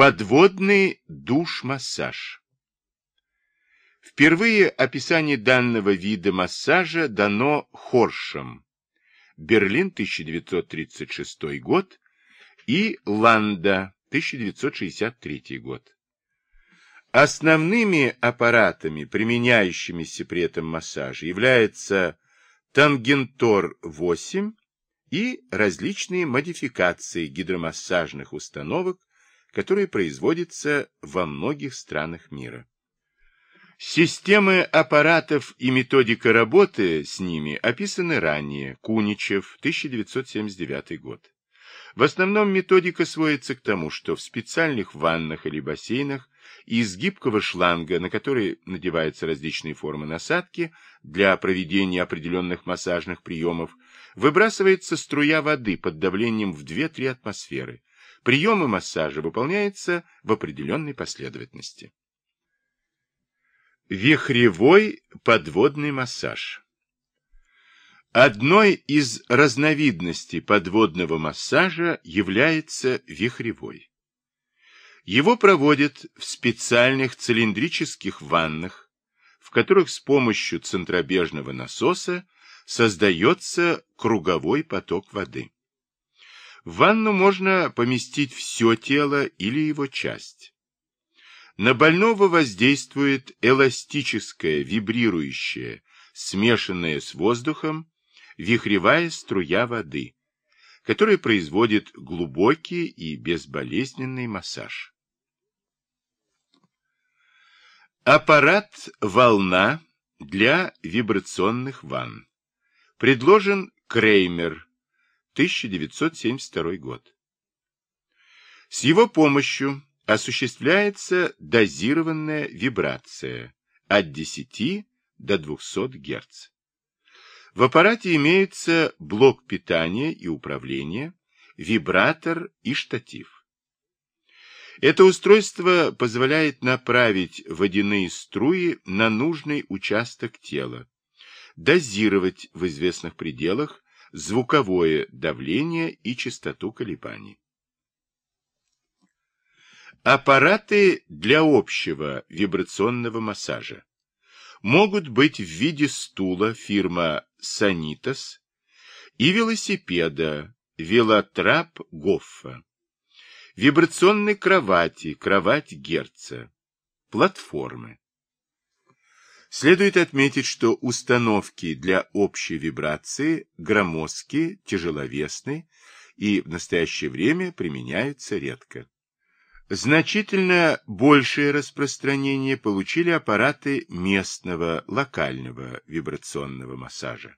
Подводный душ-массаж. Впервые описание данного вида массажа дано Хоршем. Берлин, 1936 год, и Ланда, 1963 год. Основными аппаратами, применяющимися при этом массаже, являются Тангентор-8 и различные модификации гидромассажных установок, которые производятся во многих странах мира. Системы аппаратов и методика работы с ними описаны ранее, Куничев, 1979 год. В основном методика сводится к тому, что в специальных ваннах или бассейнах из гибкого шланга, на который надеваются различные формы насадки для проведения определенных массажных приемов, выбрасывается струя воды под давлением в 2-3 атмосферы. Приемы массажа выполняются в определенной последовательности. Вихревой подводный массаж Одной из разновидностей подводного массажа является вихревой. Его проводят в специальных цилиндрических ваннах, в которых с помощью центробежного насоса создается круговой поток воды. В ванну можно поместить все тело или его часть. На больного воздействует эластическое, вибрирующее, смешанное с воздухом, вихревая струя воды, которая производит глубокий и безболезненный массаж. Аппарат «Волна» для вибрационных ванн. Предложен Креймер, 1972 год. С его помощью осуществляется дозированная вибрация от 10 до 200 Гц. В аппарате имеется блок питания и управления, вибратор и штатив. Это устройство позволяет направить водяные струи на нужный участок тела, дозировать в известных пределах звуковое давление и частоту колебаний. Аппараты для общего вибрационного массажа могут быть в виде стула фирма Санитас и велосипеда Велотрап Гоффа, вибрационной кровати, кровать Герца, платформы. Следует отметить, что установки для общей вибрации громоздкие, тяжеловесны и в настоящее время применяются редко. Значительно большее распространение получили аппараты местного, локального вибрационного массажа.